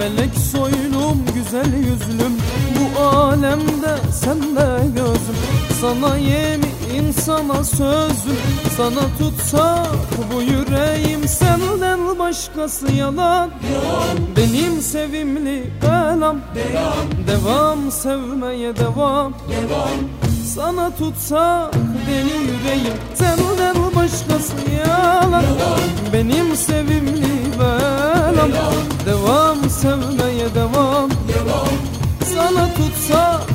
Melek soylum güzel yüzlüm. Bu alemde sende gözüm. Sana yemin sana sözüm. Sana tutsak bu yüreğim Senden başkası yalan. Benim sevimli belam Devam sevmeye devam. Sana tutsak deli yüreğim Senden başkası yalan. Benim sevimli belam Devam sevmeye devam. Sana tutsak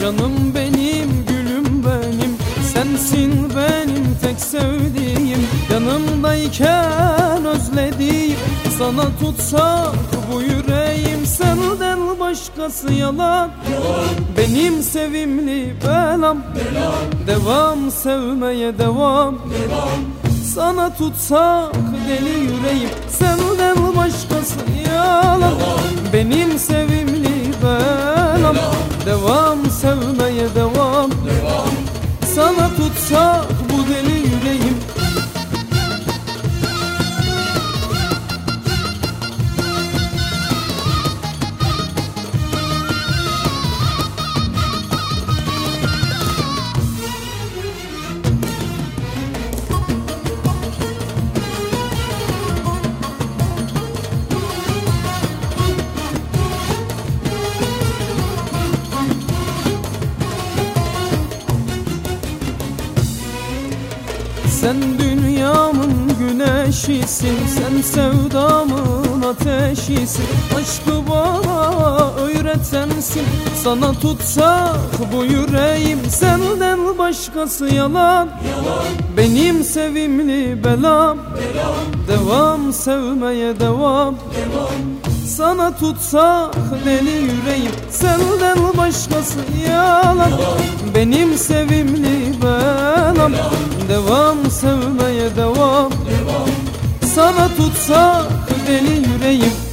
Canım benim, gülüm benim. Sensin benim tek sevdiğim. Yanımdayken özlediğim Sana tutsak bu yüreğim. Senden başkası yalan. Benim sevimli belam. Devam sevmeye devam. Sana tutsak deli yüreğim. Senden başkası Sana tutsak Sen dünyamın güneşisin Sen sevdamın ateşisin. Aşkı bana öğretensin Sana tutsak bu yüreğim. Senden başkası yalan, Benim sevimli belam, Devam sevmeye devam, Sana tutsak deli yüreğim Senden başkası yalan. Benim sevimli tutsak deli yüreğim